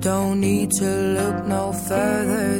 Don't need to look no further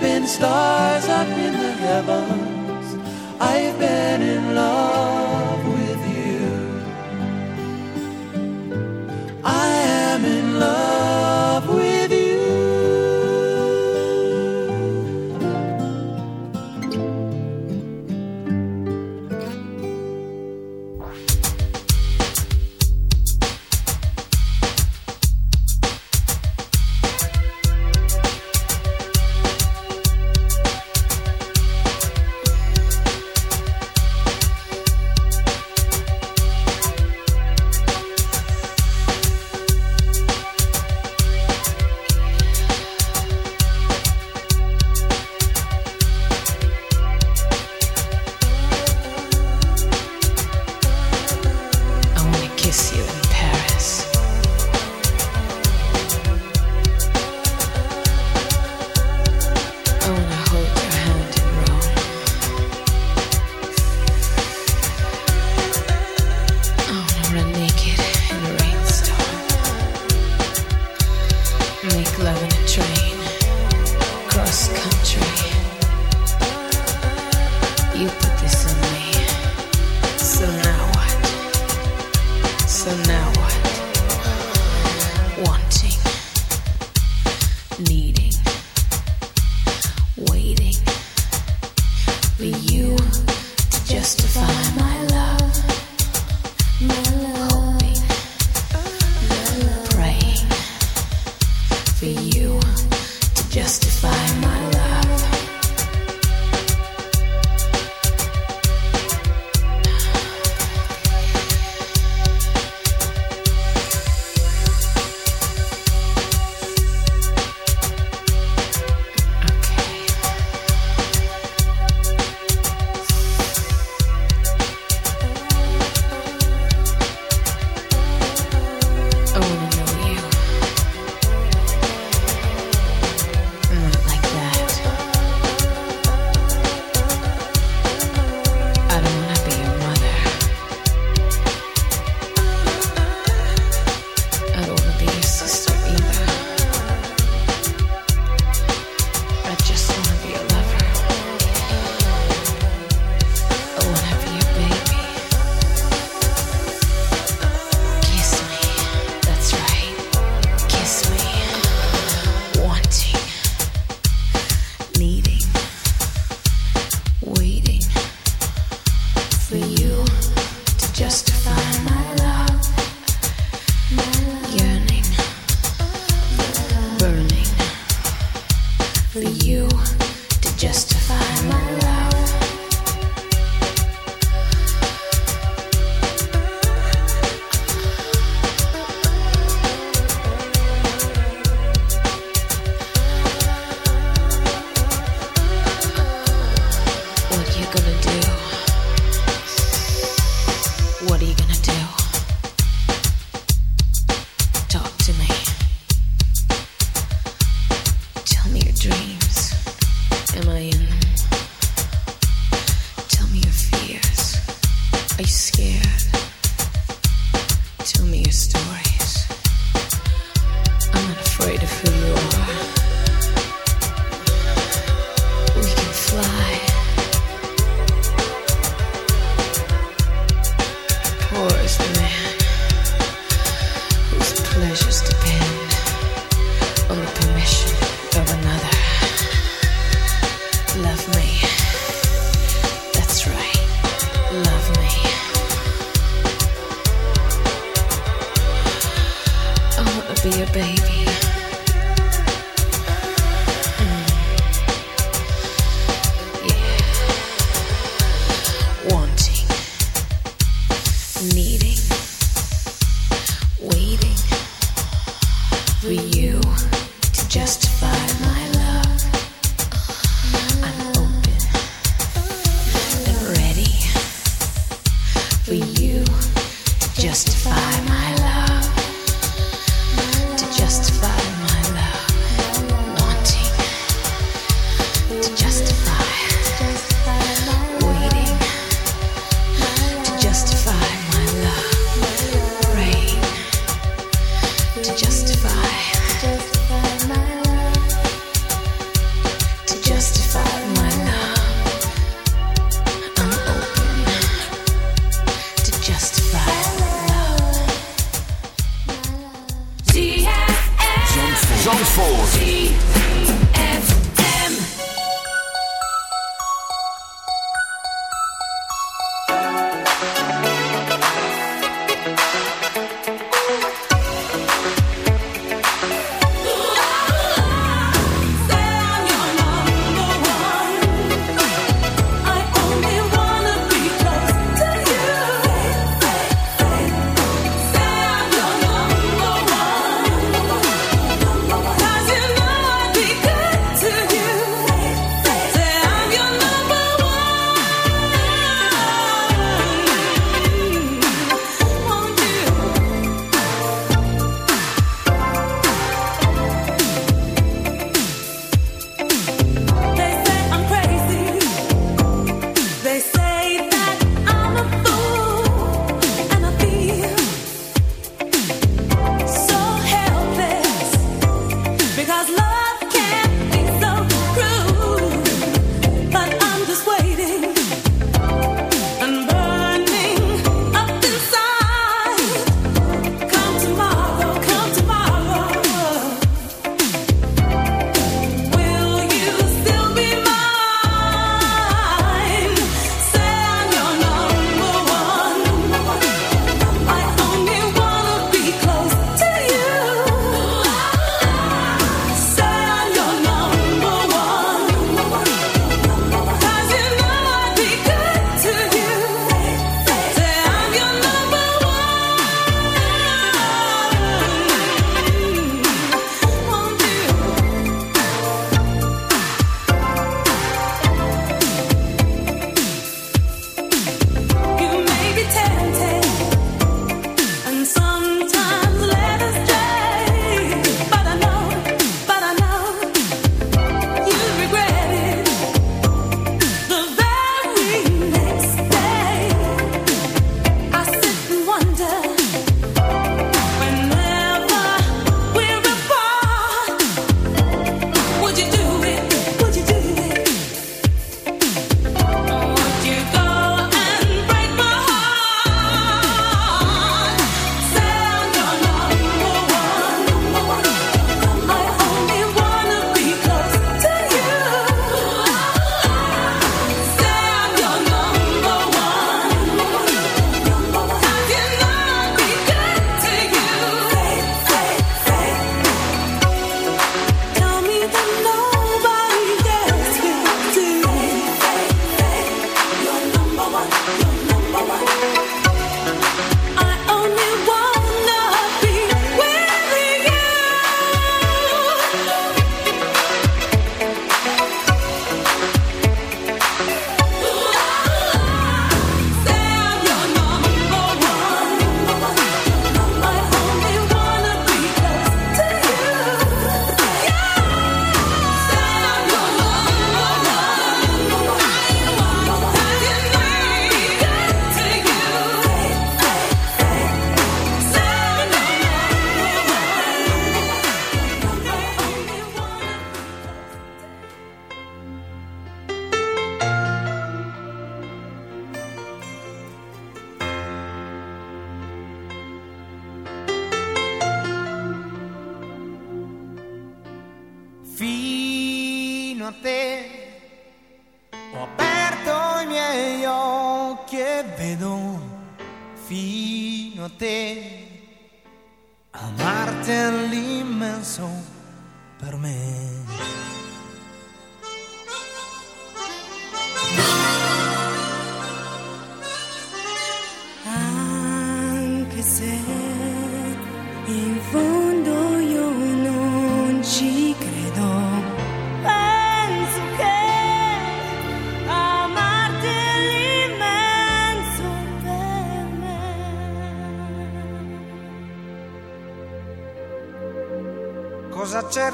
been stars up in the heavens. for you, just fine.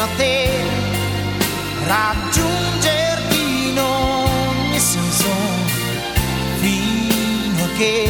vicino a te, raggiungerti in ogni senso, fino a che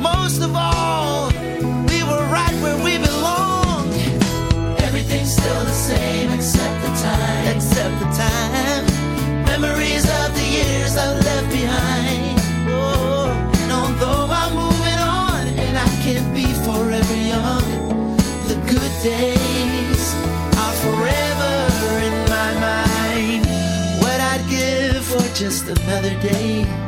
Most of all, we were right where we belong. Everything's still the same except the time, except the time. Memories of the years I've left behind. Oh, and although I'm moving on and I can't be forever young, the good days are forever in my mind. What I'd give for just another day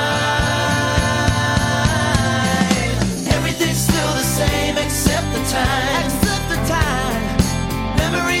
Time, except the time. Memories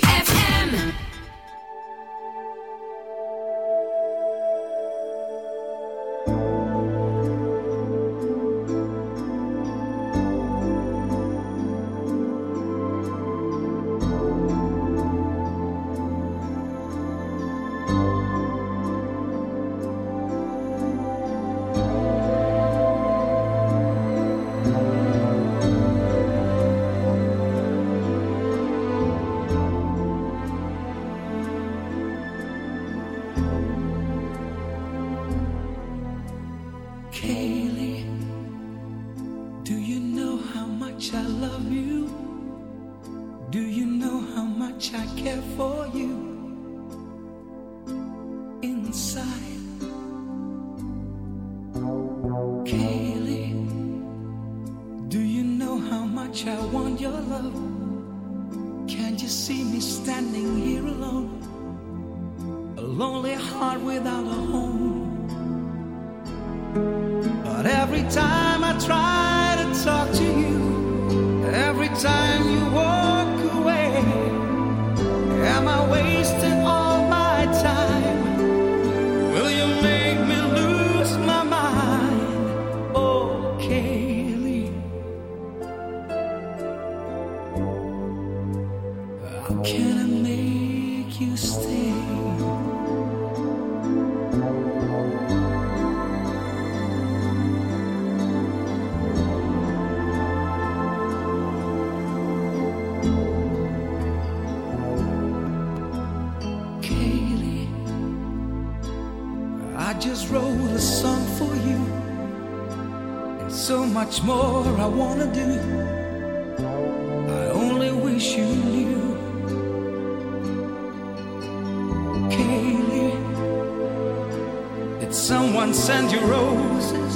send you roses?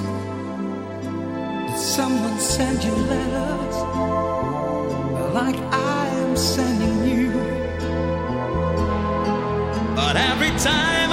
Did someone send you letters? Like I am sending you. But every time.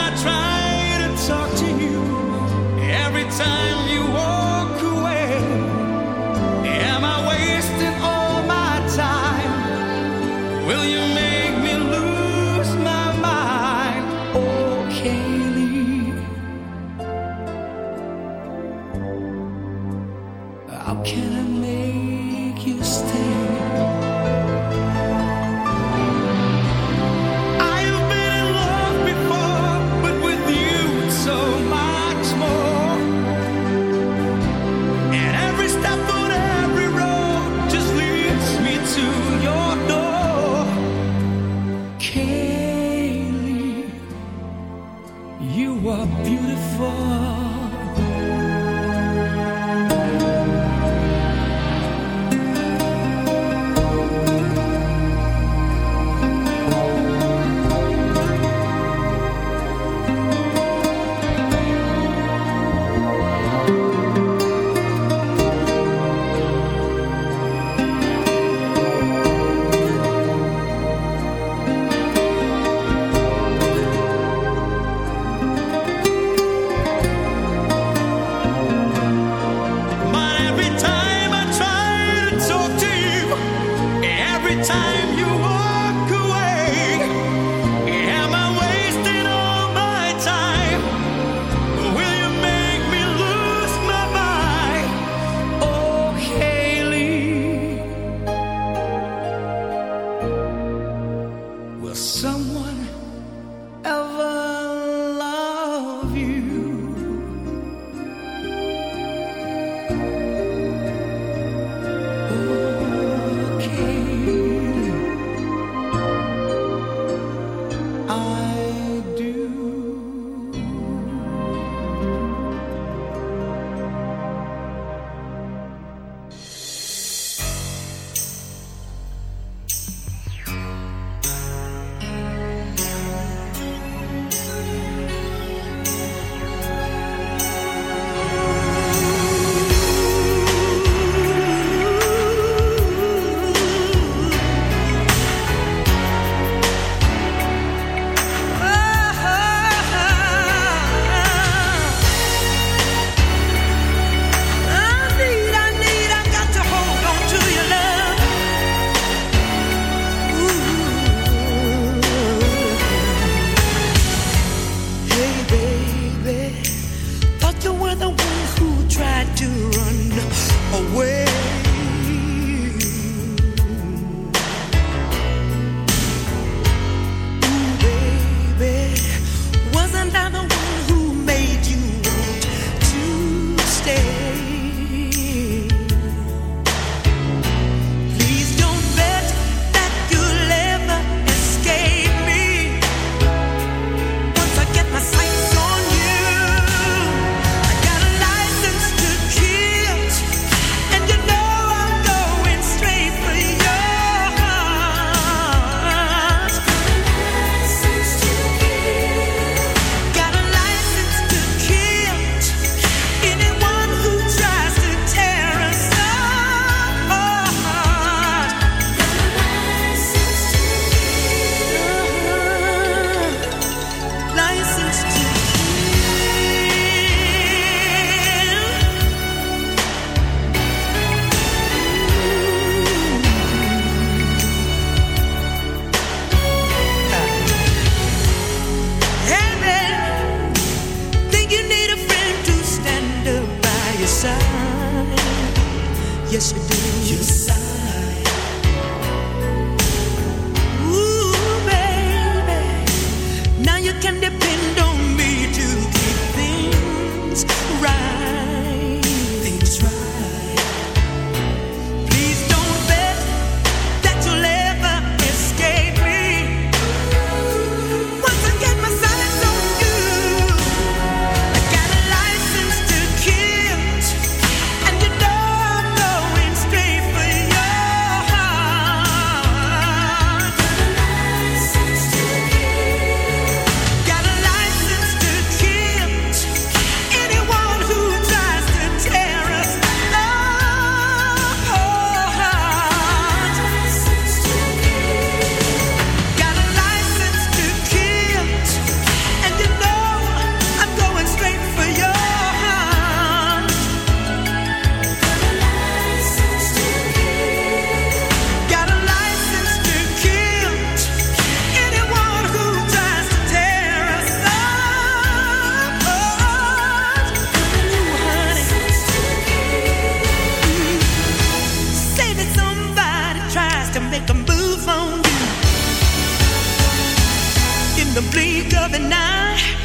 the blink of an eye.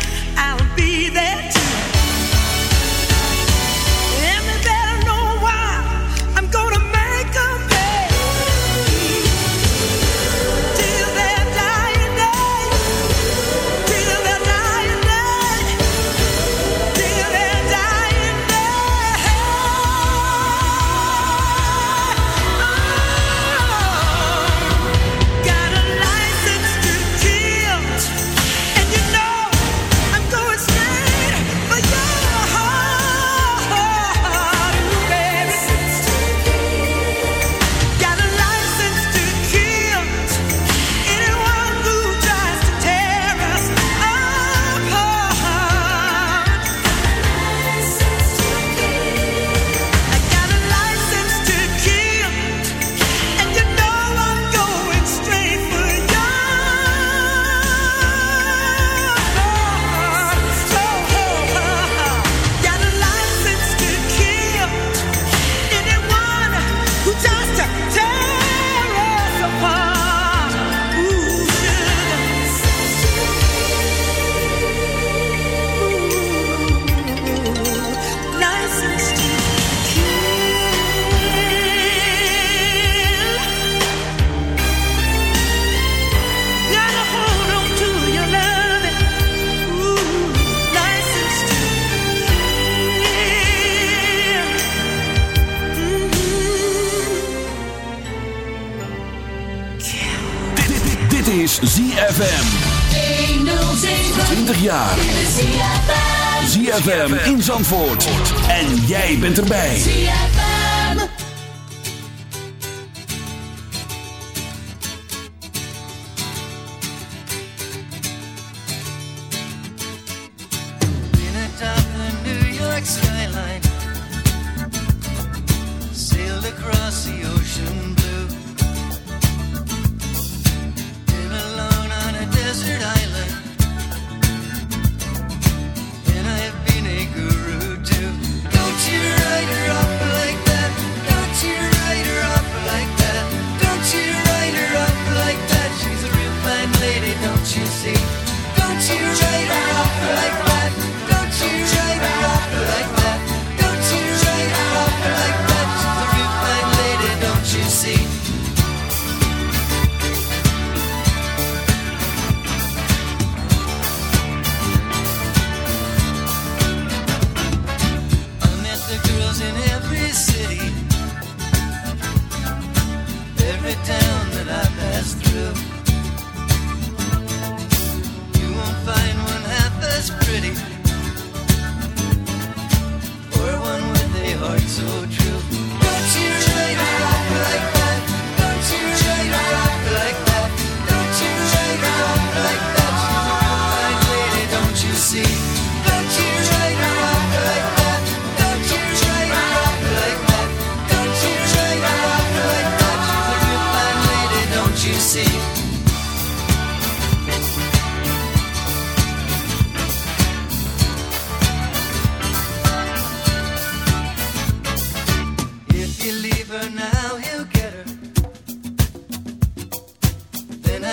En jij bent erbij.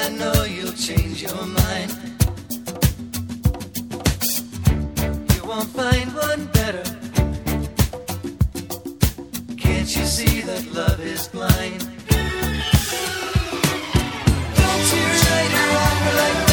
I know you'll change your mind. You won't find one better. Can't you see that love is blind? Don't you write her opera like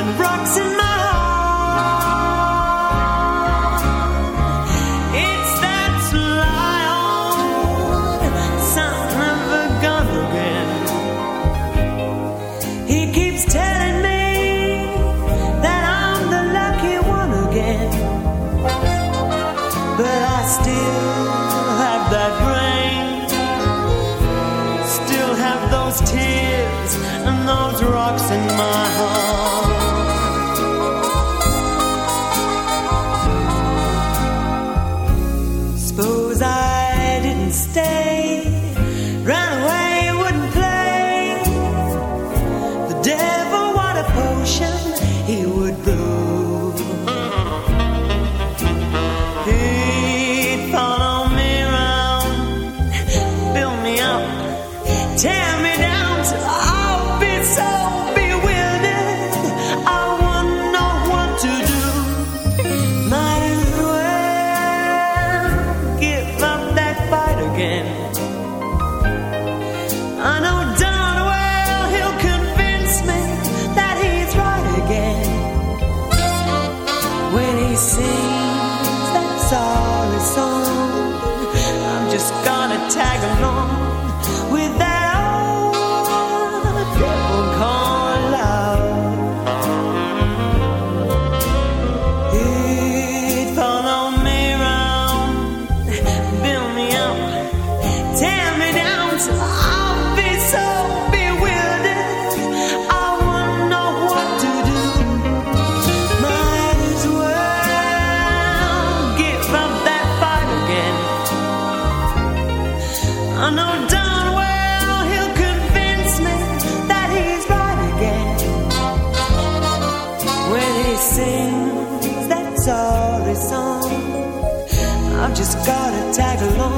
and rocks in my just gotta tag along.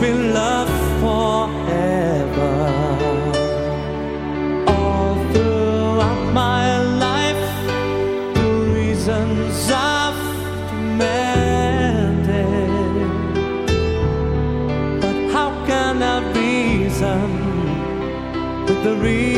Be loved forever. All throughout my life, the reasons I've demanded. But how can I reason with the reason?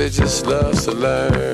Somebody just loves to learn.